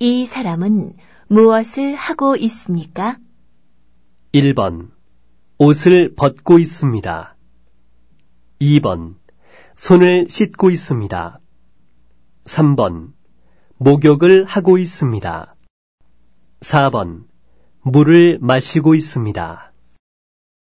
이 사람은 무엇을 하고 있습니까? 1번. 옷을 벗고 있습니다. 2번. 손을 씻고 있습니다. 3번. 목욕을 하고 있습니다. 4번. 물을 마시고 있습니다.